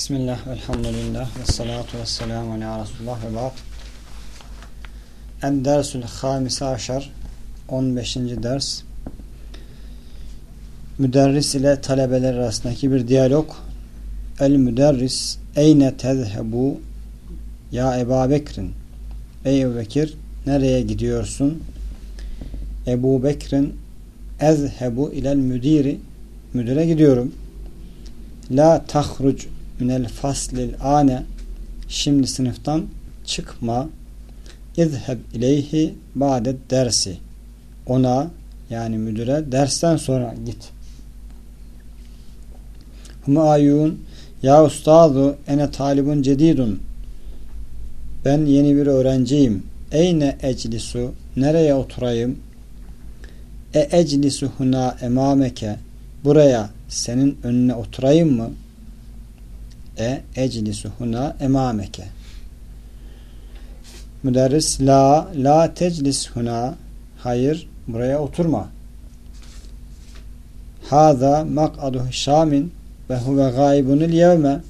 Bismillah, elhamdülillah, ve salatu ve selamu ala Resulullah ve ba'd. En-dersül hamise aşar, 15. ders. Müderris ile talebeler arasındaki bir diyalog. El-müderris, eyne tezhebu ya Ebu Bekir'in. Ey Ebu Bekir, nereye gidiyorsun? Ebu Bekir'in ezhebu ilel müdiri, müdüre gidiyorum. La tahruc minel faslil ane. Şimdi sınıftan çıkma. İzheb ileyhi ba'det dersi. Ona yani müdüre dersten sonra git. Huma ayun ya ustadu ene talibun cedidun. Ben yeni bir öğrenciyim. Eyne eclisu? Nereye oturayım? E eclisu huna emameke. Buraya senin önüne oturayım mı e eclisu huna emameke. Müderris la la teclis huna hayır buraya oturma. Hada mak'adu hişamin ve huve gaybunul yevme.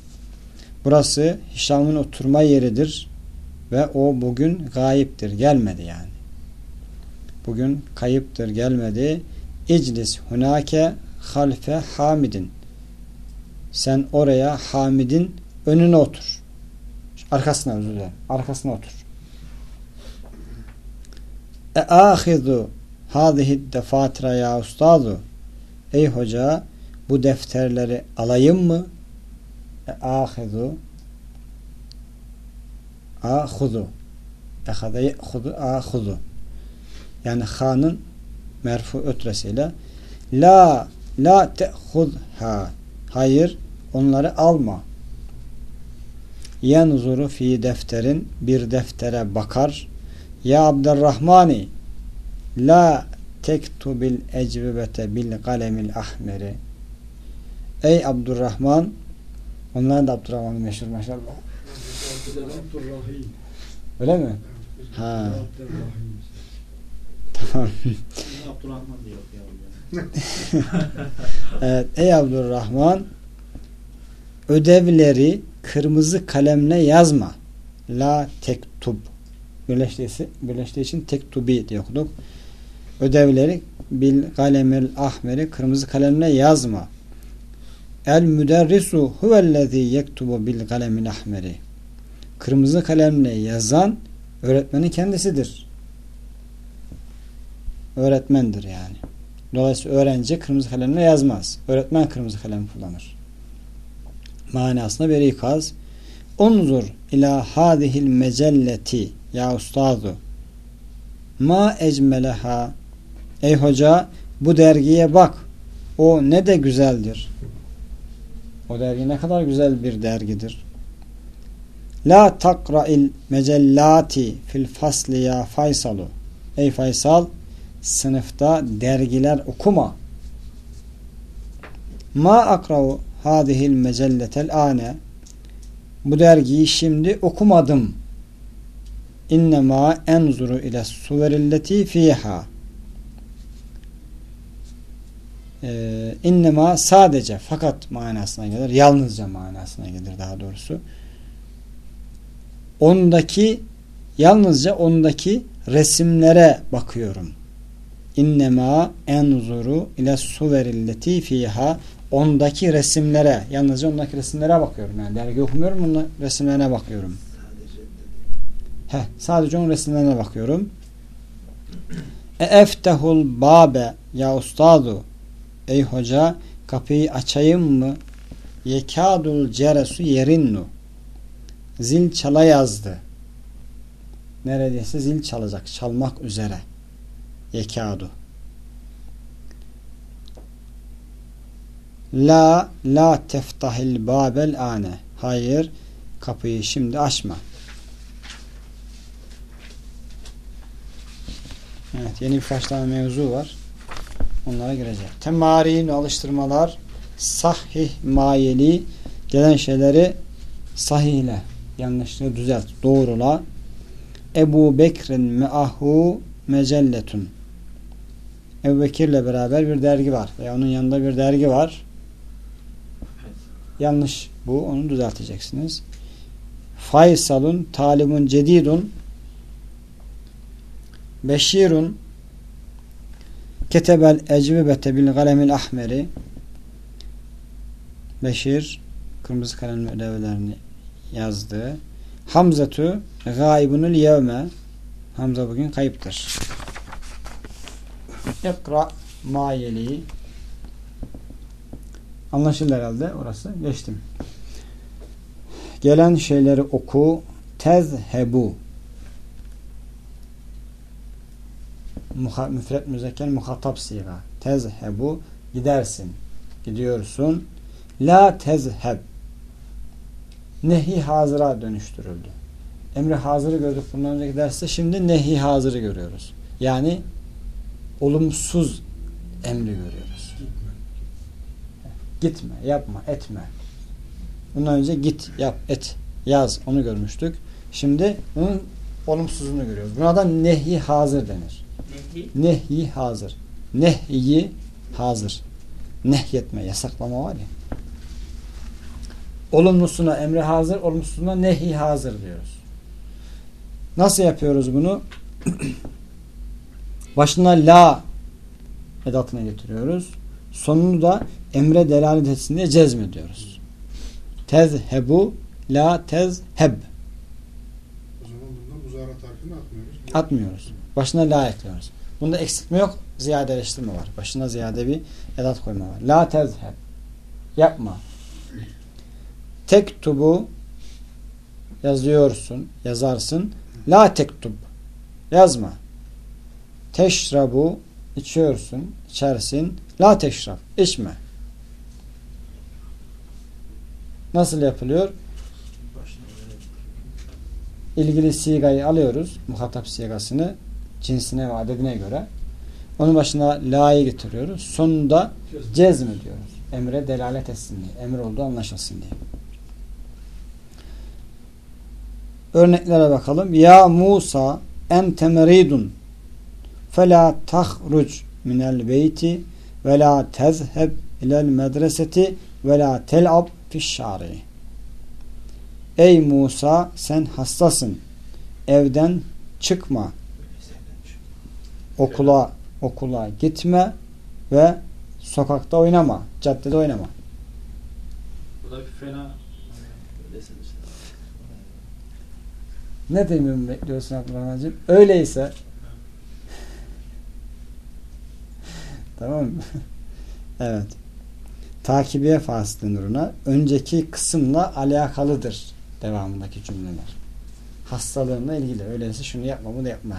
Burası Hişam'ın oturma yeridir ve o bugün gayiptir gelmedi yani. Bugün kayıptır gelmedi. İclis hunake halfe hamidin sen oraya Hamid'in önüne otur. Arkasına özür dilerim. Arkasına otur. E ahidu hadihi defatira ya ustadu Ey hoca bu defterleri alayım mı? E ahidu ahudu ehade yehudu ahudu yani hanın merfu ötresiyle la la te'hudha Hayır onları alma. Yenzuru fi defterin bir deftere bakar. Ya Abdurrahmani la tektubil ecvibete bil kalemil ahmeri Ey Abdurrahman onlar da Abdurrahman meşhur maşallah. Öyle mi? Ha. Abdurrahman diyor evet, ey Abdurrahman ödevleri kırmızı kalemle yazma. La tektub. Birleştiği, birleştiği için tektubi diye okuduk. Ödevleri bil kalemel ahmeri kırmızı kalemle yazma. El müderrisu huvellezî yektubu bil kalemil ahmeri. Kırmızı kalemle yazan öğretmenin kendisidir. Öğretmendir yani. Dolayısıyla öğrenci kırmızı kalemle yazmaz. Öğretmen kırmızı kalem kullanır. Manasında bir ikaz. Unzur ila hadihil mecelleti ya ustazu ma ecmeleha ey hoca bu dergiye bak o ne de güzeldir o dergi ne kadar güzel bir dergidir la takra'il mecellati fil fasli ya faysalu ey Faysal sınıfta dergiler okuma. Ma akra'u hadihil mecelletel ane bu dergiyi şimdi okumadım. İnnemâ enzuru ile suverilleti fiha ee, innema sadece fakat manasına gelir. Yalnızca manasına gelir daha doğrusu. Ondaki yalnızca ondaki resimlere bakıyorum. İnnemâ enzuru ile suverilleti fiha ondaki resimlere yalnızca ondaki resimlere bakıyorum. Yani dergi okumuyorum onun resimlerine bakıyorum. Heh, sadece onun resimlerine bakıyorum. E eftehul babe ya ustadu ey hoca kapıyı açayım mı? Yekadul ceresu yerinnu zil çala yazdı. Neredeyse zil çalacak. Çalmak üzere yekadu. La la teftahil babel ane. Hayır kapıyı şimdi açma. Evet yeni birkaç tane mevzu var. Onlara girecek. Temarin alıştırmalar sahih mayeli gelen şeyleri sahihle yanlışlığı düzelt. Doğrula. Ebu Bekir'in me'ahu mecelletun Ebu Bekir'le beraber bir dergi var. Veya onun yanında bir dergi var. Yanlış bu. Onu düzelteceksiniz. Faysalun talibun cedidun Beşirun Ketebel ecvibete bil galemil ahmeri Beşir kırmızı kalemle ödevlerini yazdı. Hamzatu gaibunul yevme Hamza bugün kayıptır. İkra mayeli Anlaşıldı herhalde orası. Geçtim. Gelen şeyleri oku. Tezhebu müfret müzekker muhatap siga. Tezhebu gidersin. Gidiyorsun. La tezheb nehi hazıra dönüştürüldü. Emri hazırı gördük bundan önceki derste. Şimdi nehi hazırı görüyoruz. Yani olumsuz emri görüyoruz. Gitme, yapma, etme. Bundan önce git, yap, et, yaz onu görmüştük. Şimdi bunun olumsuzunu görüyoruz. Buna da nehi hazır denir. Nehi? Nehi hazır. Nehyi hazır. Nehyetme, yasaklama var ya. Olumlusuna emri hazır, olumsuzuna nehi hazır diyoruz. Nasıl yapıyoruz bunu? Başına la edatına getiriyoruz. Sonunu da emre delalet etsin diye cezmediyoruz. Tezhebu la tezheb. O zaman bundan muzarat harfini atmıyoruz. Atmıyoruz. Başına la ekliyoruz. Bunda eksiltme yok, ziyadeleştirme var. Başına ziyade bir edat koyma var. La tezheb. Yapma. Tektubu yazıyorsun, yazarsın. La tektub. Yazma. Teşrabu içiyorsun, içersin. La teşrab. içme. Nasıl yapılıyor? İlgili sigayı alıyoruz. Muhatap sigasını cinsine ve adedine göre. Onun başına la'yı getiriyoruz. Sonunda cezm ediyoruz. Emre delalet etsin diye. Emir olduğu anlaşılsın diye. Örneklere bakalım. Ya Musa ente meridun tahruc minel beyti ve la tezheb ilel medreseti ve la tel'ab fişşari. Ey Musa sen hastasın. Evden çıkma. Okula okula gitme ve sokakta oynama. Caddede oynama. Bu da bir fena. Ne dememi bekliyorsun Abdurrahman'cığım? Öyleyse tamam mı? evet. Takibiye faslı nuruna önceki kısımla alakalıdır devamındaki cümleler. Hastalığınla ilgili. Öyleyse şunu yapma bunu yapma.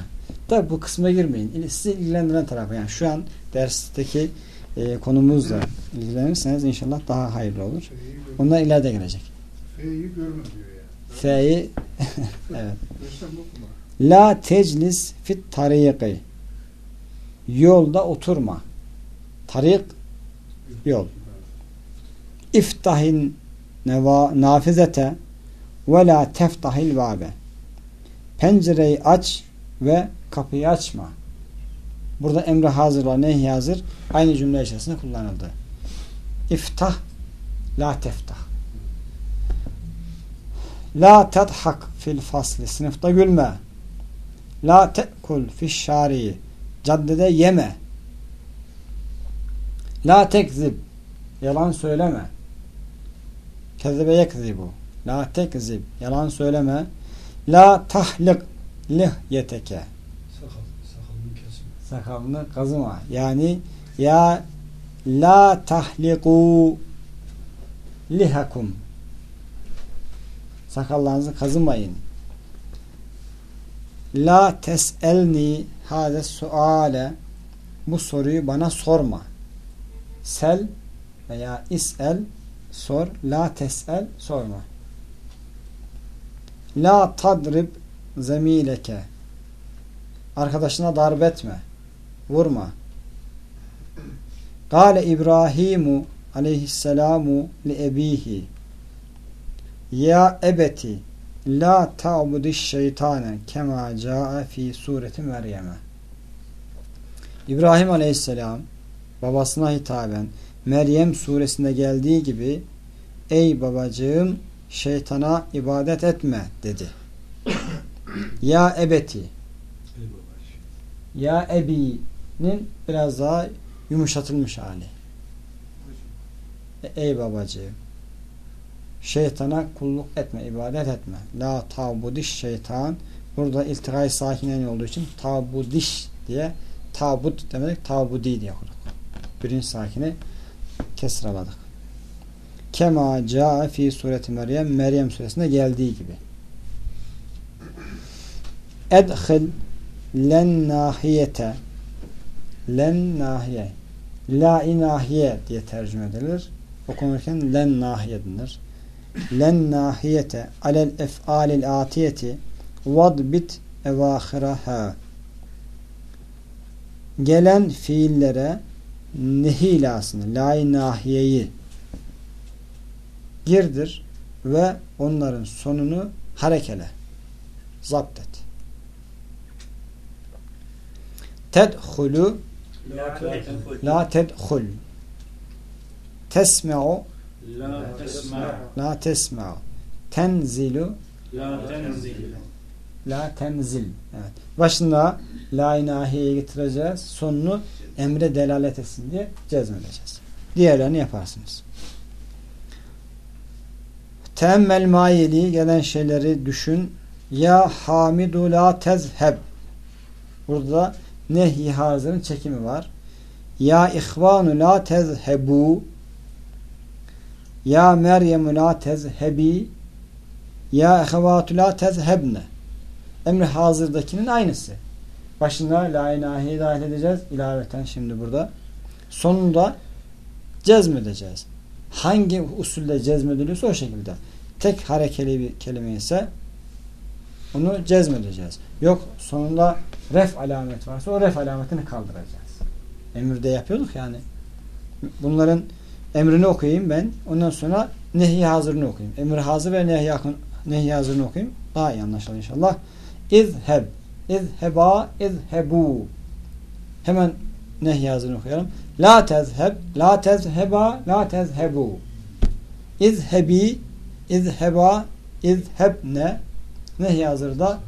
Tabi bu kısma girmeyin. Sizi ilgilendiren tarafı yani şu an dersteki e, konumuzla ilgilenirseniz inşallah daha hayırlı olur. Onlar ileride gelecek. F'yi görme diyor ya. F'yi evet. La teclis fit tariki. Yolda oturma. Tarik yol. İftahin nafizete ve la teftahil vabe. Pencereyi aç ve kapıyı açma. Burada emre hazır var, nehi hazır. Aynı cümle içerisinde kullanıldı. İftah, la teftah. La tedhak fil fasli. Sınıfta gülme. La te'kul fiş şari'i. Caddede yeme. La tekzib. Yalan söyleme. Kezebe yekzibu. La tekzib. Yalan söyleme. La tahlik lihyeteke. Sakal, sakalını kesin. Sakalını kazıma. Yani ya la tahliku lihakum. Sakallarınızı kazımayın. La tes'elni hâze suale bu soruyu bana sorma. Sel veya is'el sor. La tes'el sorma. La tadrib zemileke arkadaşına darp etme. Vurma. Kale İbrahimu aleyhisselamu li ebihi Ya ebeti la ta'budiş şeytane kema ca'a fi sureti Meryem'e İbrahim aleyhisselam babasına hitaben Meryem suresinde geldiği gibi ey babacığım şeytana ibadet etme dedi. ya ebeti ya ebi'nin biraz daha yumuşatılmış hali. Ey babacığım şeytana kulluk etme, ibadet etme. La tabudiş şeytan burada iltikay sakinen olduğu için tabudiş diye tabut demek tabudi diye okuduk. Birinci sakini kesraladık. Kema ca fi sureti Meryem Meryem suresinde geldiği gibi. Edhil len nahiyete len nahiye la inahiye diye tercüme edilir. Okunurken len nahiye denir. Len nahiyete alel ef'alil atiyeti vadbit evahiraha gelen fiillere nehilasını, la nahiyeyi girdir ve onların sonunu harekele zapt et. Tedhulu La tedhul. tesme'u La tesme'u tenzilu La tenzil. la tenzil evet. başında la inahiye getireceğiz sonunu emre delalet etsin diye cezmedeceğiz. Diğerlerini yaparsınız. Teemmel mayeli gelen şeyleri düşün. Ya hamidu la tezheb. Burada nehi hazırın çekimi var. Ya ihvanu la tezhebu. Ya Meryem la tezhebi. Ya ehevatu la tezhebne. Emri hazırdakinin aynısı. Başında la ilaheyi dahil edeceğiz. ilaveten şimdi burada. Sonunda cezmedeceğiz. Hangi usulle cezmediliyorsa o şekilde. Tek harekeli bir kelime ise onu cezmedeceğiz. Yok sonunda ref alamet varsa o ref alametini kaldıracağız. Emirde yapıyorduk yani. Bunların emrini okuyayım ben. Ondan sonra nehi hazırını okuyayım. Emir hazır ve nehi, nehi hazırını okuyayım. Daha iyi anlaşılır inşallah. İzheb. İzheba. İzhebu. Hemen nehi hazırını okuyalım. La tezheb. La tezheba. La tezhebu. İzhebi. İzheba. İzhebne. Nehi hazırda.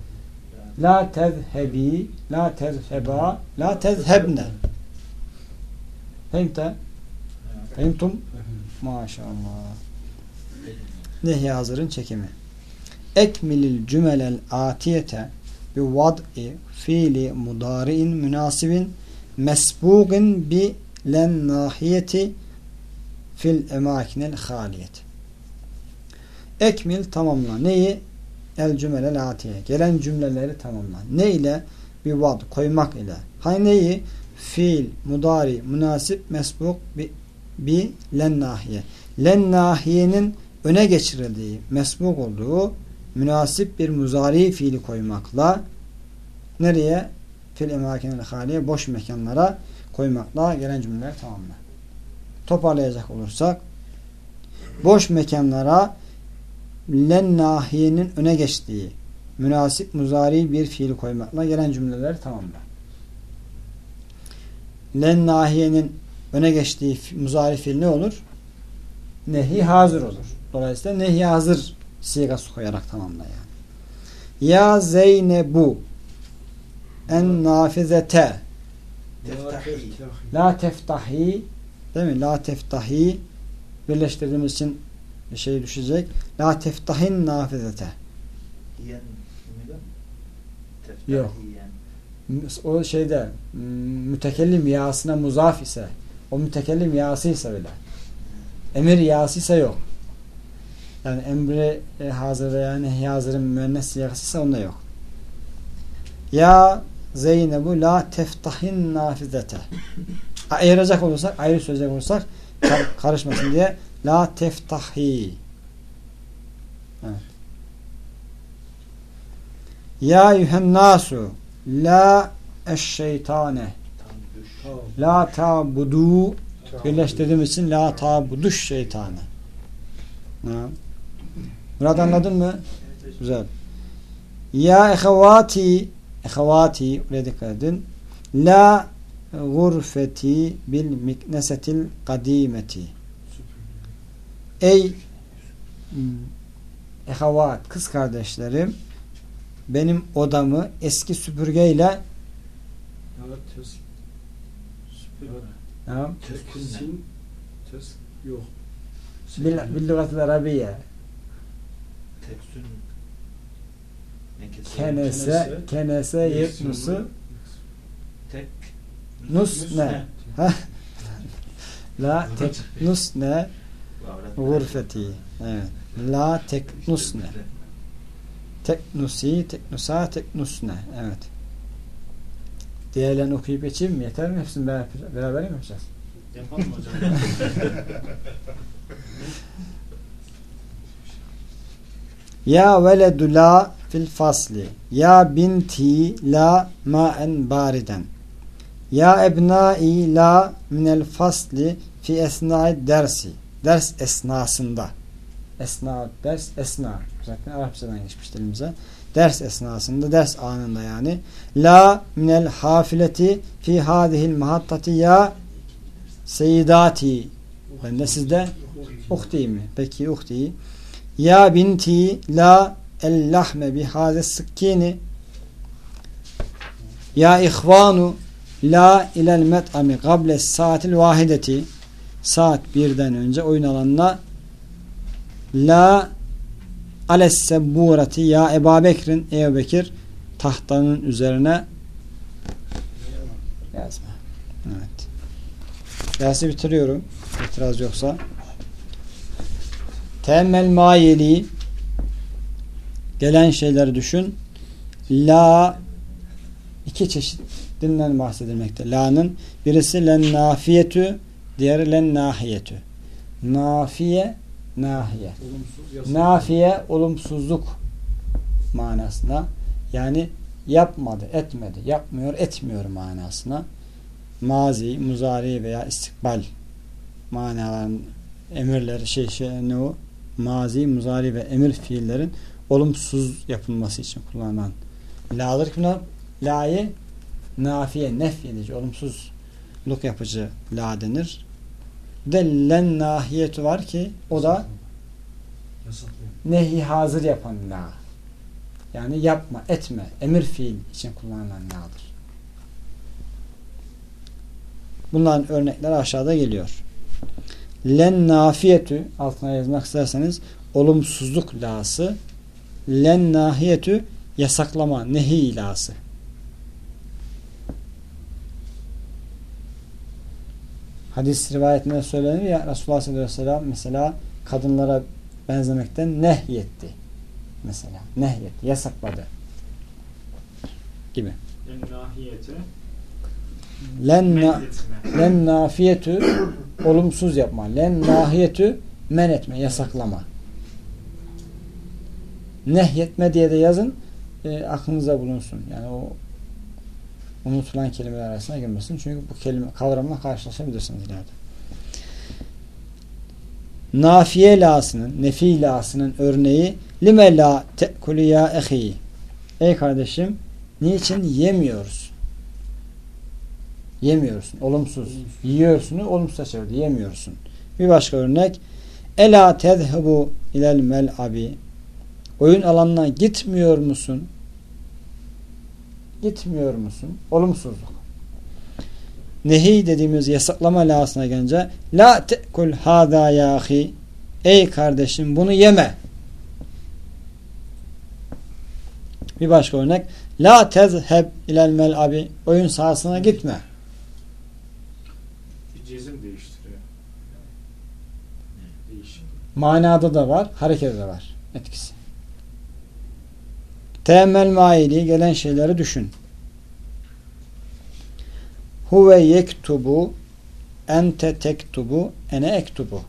La tezhebi. La tezheba. La tezhebne. Fehmte? Fehmtum? Maşallah. Nehi hazırın çekimi. Ekmilil cümelel atiyete bi vad'i fiili mudari'in münasibin mesbugin bi len nahiyeti fil emakinel haliyet. Ekmil tamamla. Neyi? El cümelel atiye. Gelen cümleleri tamamla. Ne ile? Bir vad koymak ile. Hani neyi? Fiil, mudari, münasip, mesbuk, bi, bi len nahiye. Len nahiyenin öne geçirildiği, mesbuk olduğu münasip bir muzari fiili koymakla nereye? Fil emakinel haliye boş mekanlara koymakla gelen cümleler tamamlar. Toparlayacak olursak boş mekanlara len nahiyenin öne geçtiği münasip muzari bir fiil koymakla gelen cümleler tamamlar. Len nahiyenin öne geçtiği muzari fiil ne olur? Nehi hazır olur. Dolayısıyla nehi hazır sigası koyarak tamamla yani. Ya Zeynebu en nafizete la teftahi değil mi? La teftahi birleştirdiğimiz için şey düşecek. La teftahin nafizete? Yok. O şeyde mütekellim yasına muzaf ise o mütekellim yası ise öyle. Emir yası ise yok. Yani emri e, hazır veya nehi hazırın müennes siyagası ise onda yok. Ya Zeynebu la teftahin nafizete. Ayıracak olursak, ayrı söyleyecek olursak kar- karışmasın diye la teftahi. Evet. Ya yuhennasu la eşşeytane la tabudu Tamam. birleştirdiğim için la tabuduş şeytane. Ha. Murat anladın mı? Güzel. Ya ehevati ehevati buraya dikkat edin. La gurfeti bil miknesetil kadimeti. Ey ehavat kız kardeşlerim benim odamı eski süpürgeyle tamam, bil, bil lügatil arabiye Nekesi. kenese Kenese. yetnusu Tek. nus ne? la teknus ne? Gurfeti. Evet. La teknus ne? Teknusi teknusa teknusne evet. Diğerlerini okuyup geçeyim mi? Yeter mi hepsini? Beraber, beraber mi yapacağız? Yapalım hocam. Ya veledu la fil fasli. Ya binti la ma'en bariden. Ya ebnai la minel fasli fi esnai dersi. Ders esnasında. Esna, ders esna. Zaten Arapçadan geçmiş dilimize. Ders esnasında, ders anında yani. La minel hafileti fi hadihil mahattati ya seyidati. Ben de sizde uhti mi? Peki uhti. Ya binti la el lahme bi hâze sıkkini Ya ihvanu la ilel met'ami gable saatil vahideti saat birden önce oyun alanına la ales sebburati ya Ebu Bekir'in Ebu Bekir tahtanın üzerine yazma. Evet. Dersi bitiriyorum. İtiraz yoksa. Temmel mayeli gelen şeyleri düşün. La iki çeşit dinden bahsedilmekte. La'nın birisi len nafiyetü diğeri len nahiyetü. Nafiye nahiye. Olumsuz. Nafiye olumsuzluk manasına yani yapmadı, etmedi, yapmıyor, etmiyor manasına mazi, muzari veya istikbal manaların emirleri şey, şey ne o? Mazi, muzari ve emir fiillerin olumsuz yapılması için kullanılan la'dır la'yı nafiye, nef edici, olumsuzluk yapıcı la denir. De len nahiyeti var ki o da nehi hazır yapan la. Yani yapma, etme, emir fiil için kullanılan la'dır. Bunların örnekleri aşağıda geliyor. Len nafiyetü altına yazmak isterseniz olumsuzluk lası len nahiyetü yasaklama, nehi ilası. Hadis rivayetinde söylenir ya Resulullah sallallahu aleyhi ve sellem mesela kadınlara benzemekten nehyetti. Mesela nehyetti, yasakladı. Gibi. Len nafiyetü olumsuz yapma. Len nahiyetü men etme, yasaklama. Nehyetme diye de yazın e, aklınıza bulunsun. Yani o unutulan kelimeler arasına girmesin. Çünkü bu kelime kavramla karşılaşabilirsiniz ileride. Nafiye lasının, nefi lasının örneği lime la te'kulü ya ehi. Ey kardeşim niçin yemiyoruz? Yemiyorsun. Olumsuz. Yiyorsunu olumsuz çevirdi. Yemiyorsun. Bir başka örnek. Ela tezhebu ilel mel'abi. Oyun alanına gitmiyor musun? Gitmiyor musun? Olumsuzluk. Nehi dediğimiz yasaklama lasına gelince La te'kul hada ya ahi. Ey kardeşim bunu yeme. Bir başka örnek. La tezheb ilel mel'abi. Oyun sahasına gitme. Cezim değiştiriyor. Değişik. Manada da var, harekette de var etkisi. Teemmel maili gelen şeyleri düşün. Huve yektubu ente tektubu ene ektubu.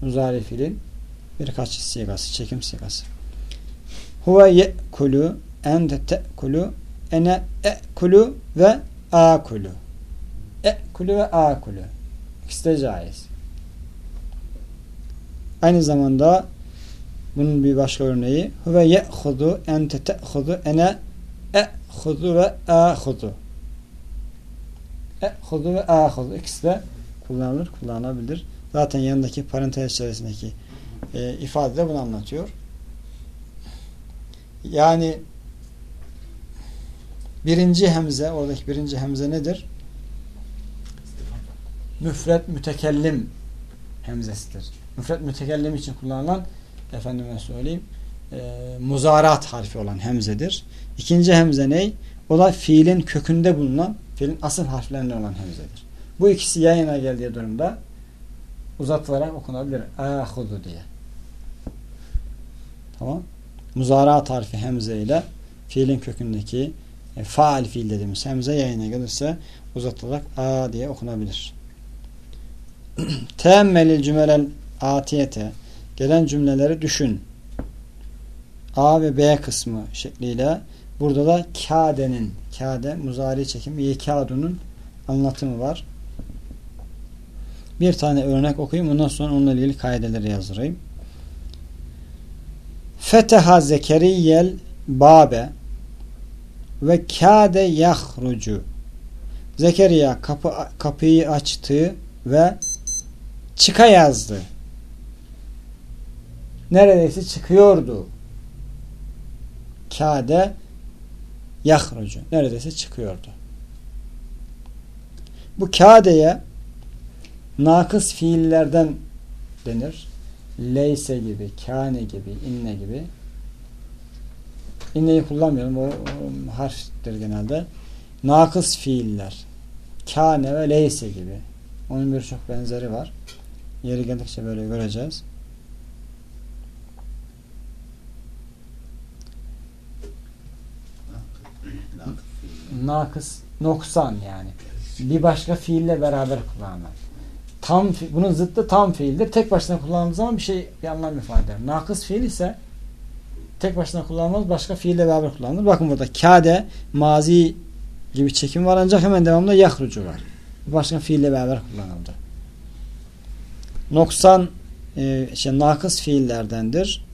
Muzari fiilin birkaç sigası, çekim sigası. Huve ye'kulu ente te'kulu ene e'kulu ve akulu. E'kulu ve akulu. İkisi de caiz. Aynı zamanda bunun bir başka örneği huve ye'hudu ente te'hudu ene e'hudu ve ahudu e'hudu ve ahudu ikisi de kullanılır, kullanılabilir. Zaten yanındaki parantez içerisindeki e, ifadede bunu anlatıyor. Yani birinci hemze, oradaki birinci hemze nedir? Müfret mütekellim hemzesidir. Müfret mütekellim için kullanılan efendime söyleyeyim e, muzarat harfi olan hemzedir. İkinci hemze ne? O da fiilin kökünde bulunan fiilin asıl harflerinden olan hemzedir. Bu ikisi yayına geldiği durumda uzatılarak okunabilir. Ahudu diye. Tamam. Muzarat harfi hemze ile fiilin kökündeki e, faal fiil dediğimiz hemze yayına gelirse uzatılarak a diye okunabilir. Teemmelil cümelel atiyete gelen cümleleri düşün. A ve B kısmı şekliyle burada da kâdenin kâde muzari çekimi yekâdunun anlatımı var. Bir tane örnek okuyayım. Ondan sonra onunla ilgili kaideleri yazdırayım. Feteha zekeriyel babe ve kâde yahrucu Zekeriya kapı, kapıyı açtı ve çıka yazdı. Neredeyse çıkıyordu. Kâde yahrucu. Neredeyse çıkıyordu. Bu kâdeye nakıs fiillerden denir. Leyse gibi, kâne gibi, inne gibi. İnneyi kullanmıyorum. O, o harftir genelde. Nakıs fiiller. Kâne ve leyse gibi. Onun birçok benzeri var. Yeri geldikçe böyle göreceğiz. Nakıs, noksan yani. Bir başka fiille beraber kullanılan. Tam bunun zıttı tam fiildir. Tek başına kullanıldığı zaman bir şey bir anlam ifade eder. Nakıs fiil ise tek başına kullanılmaz. Başka fiille beraber kullanılır. Bakın burada kade, mazi gibi çekim var ancak hemen devamında yahrucu var. Başka fiille beraber kullanıldı. Noksan e, şey, nakıs fiillerdendir.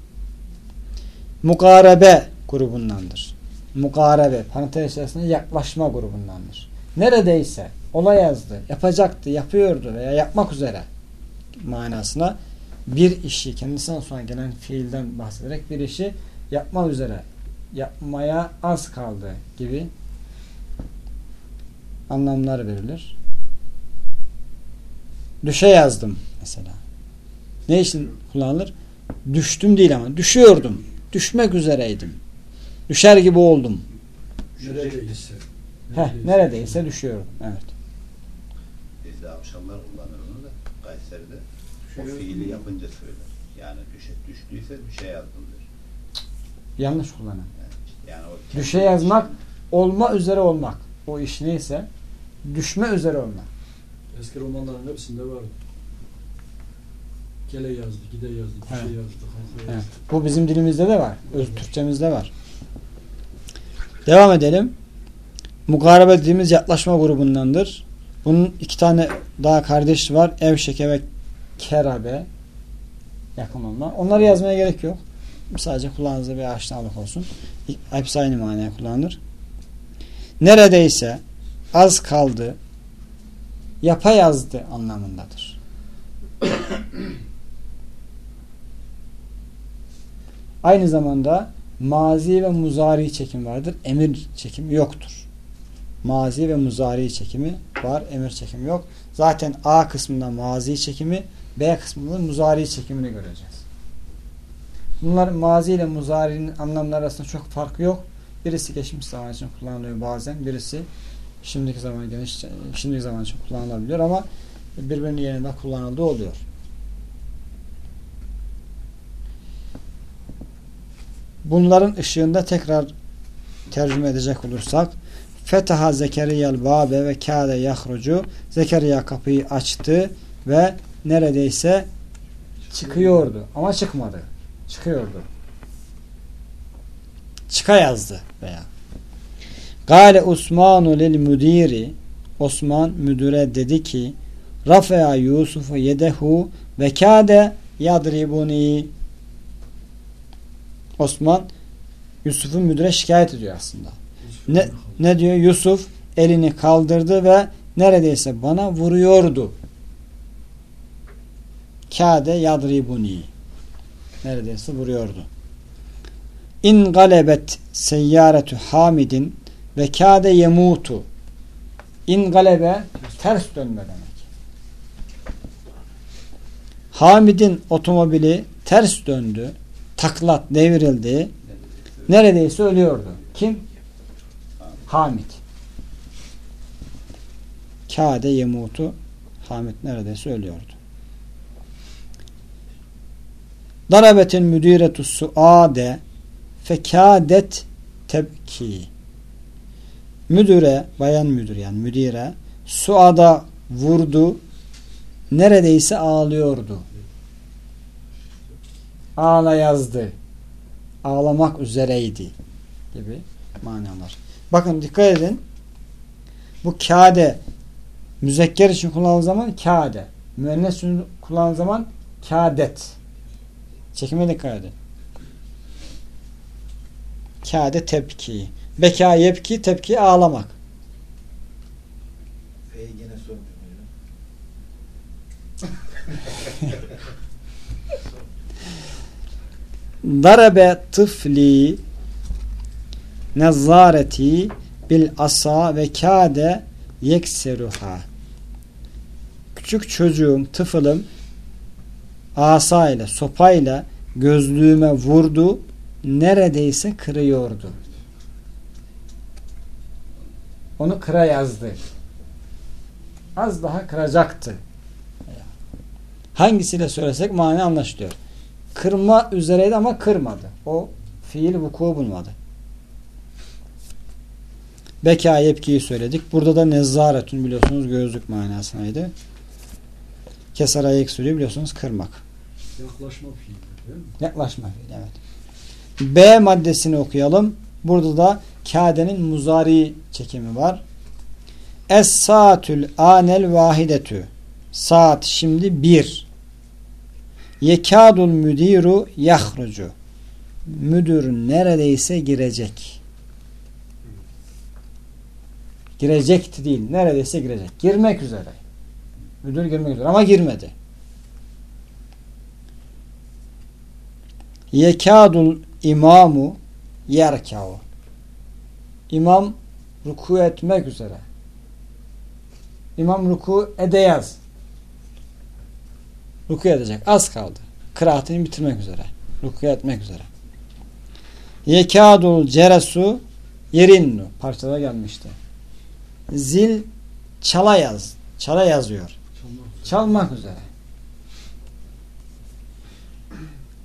Mukarebe grubundandır. Mukarebe parantez içerisinde yaklaşma grubundandır. Neredeyse ola yazdı, yapacaktı, yapıyordu veya yapmak üzere manasına bir işi kendisinden sonra gelen fiilden bahsederek bir işi yapma üzere yapmaya az kaldı gibi anlamlar verilir. Düşe yazdım mesela. Ne için kullanılır? Düştüm değil ama düşüyordum. Düşmek üzereydim. Düşer gibi oldum. Neredeyse. Heh, neredeyse düşüyorum. Evet. Bizde akşamlar kullanır onu da Kayseri'de. O fiili yapınca söyler. Yani düşe, düştüyse düşe yazdım der. Yanlış kullanan. Yani, işte yani o Düşe yazmak olma üzere olmak. O iş neyse düşme üzere olmak. Eski romanların hepsinde vardı. Gele yazdı, gide yazdı, bir şey yazdı, Evet. yazdı. Bu bizim dilimizde de var. Öz Türkçemizde var. Devam edelim. Mukarebe dediğimiz yaklaşma grubundandır. Bunun iki tane daha kardeş var. Evşeke ve Kerabe. Yakın olma. Onları yazmaya gerek yok. Sadece kulağınızda bir aşinalık olsun. Hepsi aynı manaya kullanılır. Neredeyse az kaldı yapa yazdı anlamındadır. Aynı zamanda mazi ve muzari çekim vardır. Emir çekimi yoktur. Mazi ve muzari çekimi var. Emir çekimi yok. Zaten A kısmında mazi çekimi B kısmında muzari çekimini göreceğiz. Bunlar mazi ile muzari'nin anlamları arasında çok farkı yok. Birisi geçmiş zaman için kullanılıyor bazen. Birisi şimdiki zaman geniş şimdiki zaman için kullanılabiliyor ama birbirinin yerinde kullanıldığı oluyor. Bunların ışığında tekrar tercüme edecek olursak Fetaha Zekeriya'l babe ve kâde yahrucu Zekeriya kapıyı açtı ve neredeyse çıkıyordu ama çıkmadı. Çıkıyordu. Çıka yazdı veya Gale Osmanu lil müdiri Osman müdüre dedi ki Rafea Yusuf'u yedehu ve kâde yadribuni Osman Yusuf'u müdüre şikayet ediyor aslında. Ne, ne diyor? Yusuf elini kaldırdı ve neredeyse bana vuruyordu. Kâde yadribuni. neredeyse vuruyordu. İn galebet seyyaretu hamidin ve kâde yemutu. İn galebe ters dönme demek. Hamid'in otomobili ters döndü. Taklat devrildi. Neredeyse ölüyordu. Kim? Hamid. Kâde yemutu. Hamid neredeyse ölüyordu. Darabetin müdiretu suade fekâdet tebki. Müdüre, bayan müdür yani müdire suada vurdu neredeyse ağlıyordu. Ağla yazdı. Ağlamak üzereydi gibi manalar. Bakın dikkat edin. Bu kade müzekker için kullanılan zaman kade. Müennes için kullanılan zaman kadet. Çekime dikkat edin. Kade tepki. Beka yepki tepki ağlamak. F'yi gene sormuyorum hocam. Darabe tıfli nezareti bil asa ve kade yekseruha. Küçük çocuğum, tıfılım asa ile, sopayla gözlüğüme vurdu, neredeyse kırıyordu. Onu kıra yazdı. Az daha kıracaktı. Hangisiyle söylesek mani anlaşılıyor. Kırma üzereydi ama kırmadı. O fiil vuku bulmadı. Beka yepkiyi söyledik. Burada da nezzaretün biliyorsunuz gözlük manasındaydı. Kesara yeksürü biliyorsunuz kırmak. Yaklaşma fiili değil mi? Yaklaşma fiili evet. B maddesini okuyalım. Burada da kadenin muzari çekimi var. Es saatül anel vahidetü. Saat şimdi bir. Yekadul müdiru yahrucu. Müdür neredeyse girecek. Girecekti değil. Neredeyse girecek. Girmek üzere. Müdür girmek üzere ama girmedi. Yekadul imamu yerkâhu. İmam ruku etmek üzere. İmam ruku edeyaz. Ruku edecek. Az kaldı. Kıraatını bitirmek üzere. Ruku etmek üzere. Yekadul ceresu yerinnu. Parçada gelmişti. Zil çala yaz. Çala yazıyor. Çalmak. Çalmak üzere.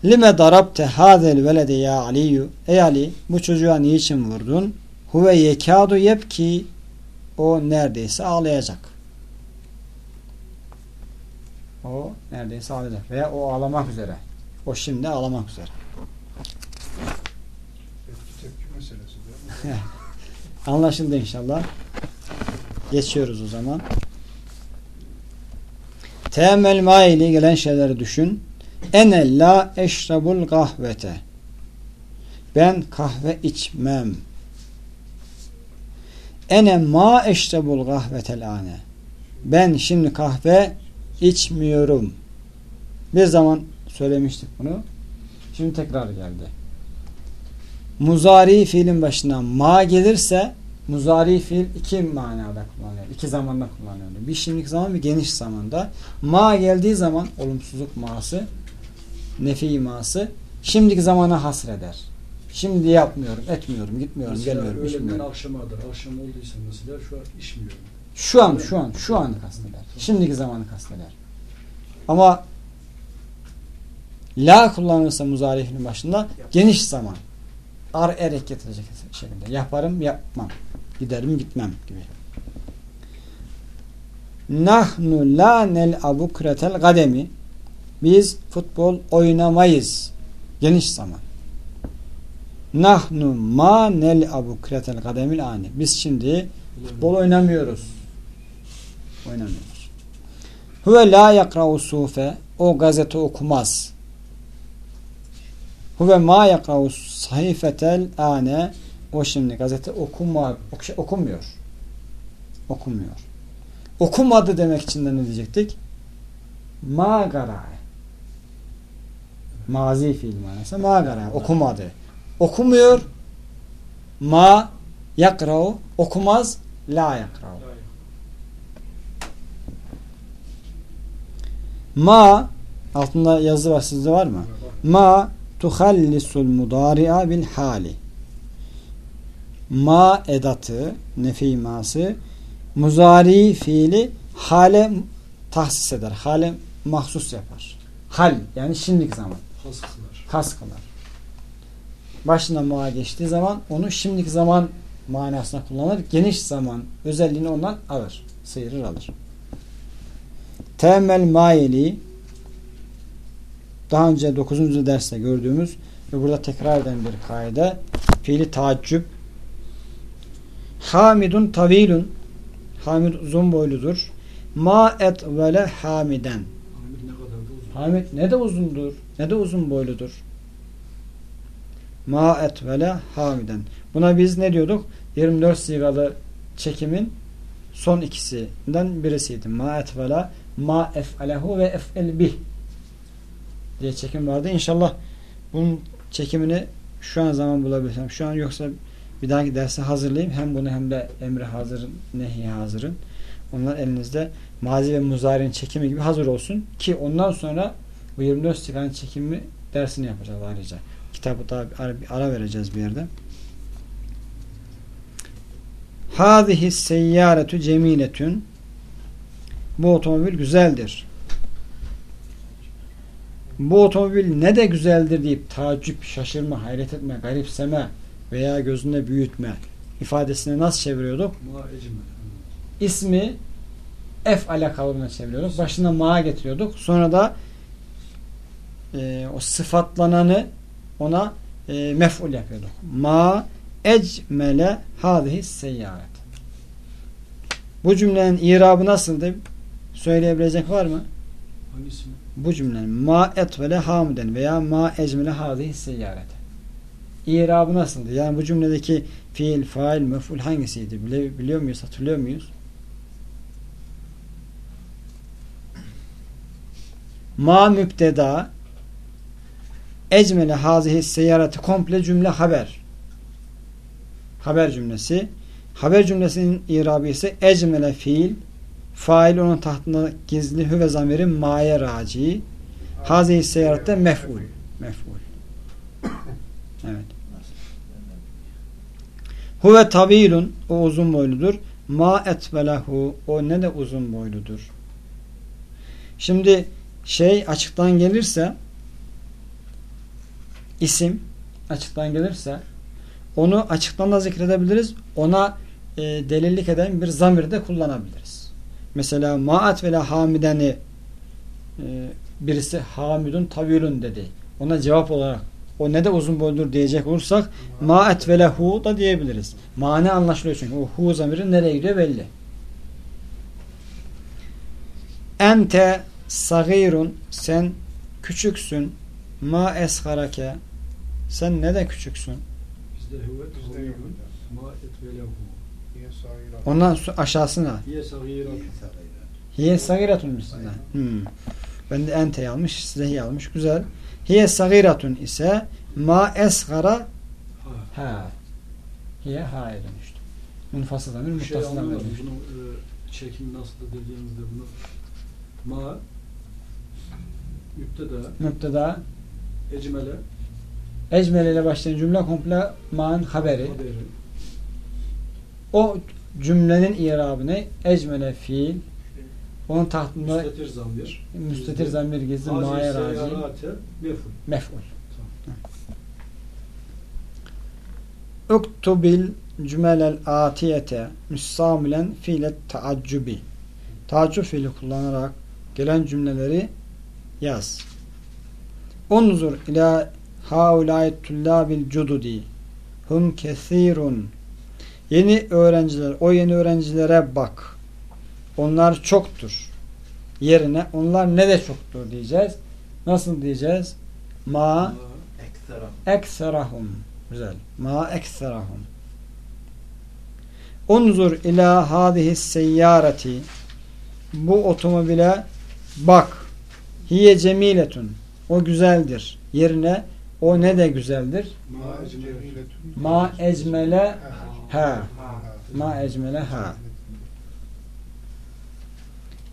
Lime darabte hazel velede ya Aliyu. Ey Ali bu çocuğa niçin vurdun? Huve yekadu yepki o neredeyse ağlayacak. O neredeyse ağlayacak. Veya o ağlamak üzere. O şimdi ağlamak üzere. Etki tepki meselesi değil mi? Anlaşıldı inşallah. Geçiyoruz o zaman. Teemmel ma ile gelen şeyleri düşün. Ene la eşrabul kahvete. Ben kahve içmem. Ene ma eşrabul kahvetel ane. Ben şimdi kahve içmiyorum. Bir zaman söylemiştik bunu. Şimdi tekrar geldi. Muzari fiilin başına ma gelirse muzari fiil iki manada kullanılıyor. İki zamanda kullanılıyor. Bir şimdilik zaman bir geniş zamanda. Ma geldiği zaman olumsuzluk ma'sı nefi iması şimdiki zamana hasreder. Şimdi yapmıyorum, etmiyorum, gitmiyorum, Mesela gelmiyorum, öğleden içmiyorum. akşamadır. Akşam olduysa mesela şu an içmiyorum. Şu an, şu an, şu anı kasteder. Şimdiki zamanı kasteder. Ama la kullanılırsa muzarifinin başında geniş zaman. Ar erek getirecek şekilde. Yaparım, yapmam. Giderim, gitmem gibi. Nahnu la nel abu kretel gademi biz futbol oynamayız. Geniş zaman. Nahnu ma nel abu kretel gademil ani. Biz şimdi futbol oynamıyoruz. Oynamıyoruz. Huve la yakra'u sufe. O gazete okumaz. Huve ma yakra'u sayfetel ane. O şimdi gazete okuma, ok- okumuyor. Okumuyor. Okumadı demek için de ne diyecektik? Ma gara'e. Mazi fiil manası. Ma gara. Okumadı. Okumuyor. Ma yakra'u. Okumaz. La yakra'u. Ma altında yazı var sizde var mı? Ma tuhallisul mudari'a bil hali. Ma edatı, nefi ması muzari fiili hale tahsis eder. Hale mahsus yapar. Hal yani şimdiki zaman. Has kılar. Has kılar. Başına ma geçtiği zaman onu şimdiki zaman manasına kullanır. Geniş zaman özelliğini ondan alır. Sıyırır alır. Temel maili daha önce 9. derste gördüğümüz ve burada tekrar eden bir kaide fiili taaccüp Hamidun tavilun Hamid uzun boyludur. Ma et vele hamiden Hamid ne de uzundur ne de uzun boyludur. Ma et vele hamiden. Buna biz ne diyorduk? 24 sigalı çekimin son ikisinden birisiydi. Ma et vele ma ef'alehu ve ef'el bih diye çekim vardı. İnşallah bunun çekimini şu an zaman bulabilirsem. Şu an yoksa bir dahaki derse hazırlayayım. Hem bunu hem de emri hazırın, nehi hazırın. Onlar elinizde mazi ve muzari'nin çekimi gibi hazır olsun ki ondan sonra bu 24 siganın çekimi dersini yapacağız ayrıca. Kitabı da bir ara, bir ara vereceğiz bir yerde. Hâzihi seyyâretü cemiletün Bu otomobil güzeldir. Bu otomobil ne de güzeldir deyip tacip, şaşırma, hayret etme, garipseme veya gözünde büyütme ifadesini nasıl çeviriyorduk? İsmi ef'ale kalıbına çeviriyorduk. Başına ma getiriyorduk. Sonra da e, o sıfatlananı ona e, mef'ul yapıyorduk. Ma ecmele hâzihi seyyaret. Bu cümlenin irabı nasıldı? Söyleyebilecek var mı? Hangisi mi? Bu cümlenin ma etvele hamiden veya ma ecmele hâzihi seyyaret. İrabı nasıldı? Yani bu cümledeki fiil, fail, mef'ul hangisiydi? Bile, biliyor muyuz? Hatırlıyor muyuz? Ma mübteda ecmele hazihi seyyareti komple cümle haber. Haber cümlesi. Haber cümlesinin irabı ise ecmele fiil fail onun tahtında gizli hüve zamiri ma'ye raci hazihi seyyarette mef'ul. Mef'ul. Evet. Huve tavilun o uzun boyludur. Ma etvelahu o ne de uzun boyludur. Şimdi şey açıktan gelirse isim açıktan gelirse onu açıktan da zikredebiliriz. Ona e, delillik eden bir zamir de kullanabiliriz. Mesela ma'at ve hamideni e, birisi hamidun tavilun dedi. Ona cevap olarak o ne de uzun boyludur diyecek olursak ma et ve lehu da diyebiliriz. Mane anlaşılıyor çünkü. O hu zamiri nereye gidiyor belli. Ente sagirun sen küçüksün. Ma esharake sen ne de küçüksün. Bizde huve Bizde tavilun. yok hocam. Ma etvelehu. Niye sahira? Ondan aşağısına. Hiye sagirat. Hiye sagiratun mislinden. Hmm. Ben de ente almış, size hiye almış. Güzel. Hiye sagiratun ise ma esgara Ha. Hiye ha'ya dönüştü. Zamir, Bir şey. Bunun e, çekimi nasıl dediğimizde bunu ma müpteda Müpteda ecmele ecmel ile başlayan cümle komple ma'ın haberi. haberi O cümlenin irabı ne? Ecmele fiil. Onun tahtında müstetir zamir müstetir zamir gizli ma'ya raci meful mef'ul. Uktubil cümelel atiyete müssamilen fiilet taaccubi. Taaccub fiili kullanarak gelen cümleleri yaz. Unzur ila haulâi tullâbil cududi hum kesirun Yeni öğrenciler, o yeni öğrencilere bak. Onlar çoktur. Yerine onlar ne de çoktur diyeceğiz. Nasıl diyeceğiz? Ma ekserahum. Güzel. Ma ekserahum. Unzur ila hadihi seyyareti. Bu otomobile bak. Hiye cemiletun. O güzeldir. yerine o ne de güzeldir? Ma ecmele ha. Ma ecmele ha.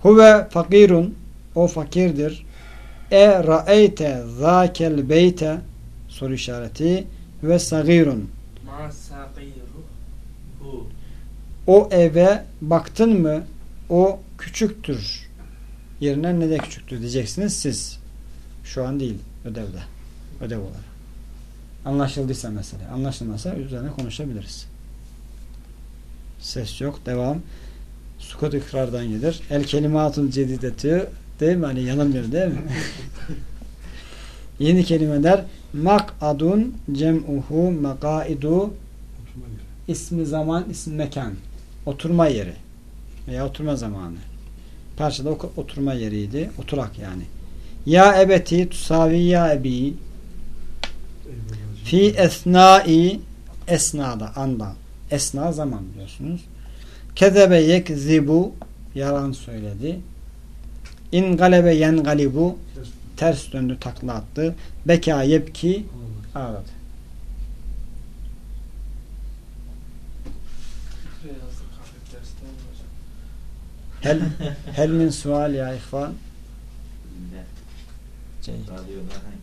Huve fakirun o fakirdir. E ra'eyte zâkel beyte soru işareti. Ve sagirun. Ma sagiru hu. o eve baktın mı o küçüktür. Yerine ne de küçüktür diyeceksiniz siz. Şu an değil ödevde. Ödev olarak. Anlaşıldıysa mesela anlaşılmasa üzerine konuşabiliriz ses yok devam sukut ikrardan gelir el kelimatun cedidetü değil mi hani yanılmıyor değil mi yeni kelimeler mak'adun cem'uhu makaidu ismi zaman, ismi mekan. Oturma yeri. Veya oturma zamanı. Parçada oturma yeriydi. Oturak yani. Ya ebeti tusavi ya ebi fi esnai esnada, anda. Esna zaman biliyorsunuz. Kezebe yekzibu yalan söyledi. İn galebe yen galibu Ters döndü takla attı. Beka ağlar. ağladı. Hel, hel min sual ya ihvan. Ne? Ceyh. Radyoda hangi?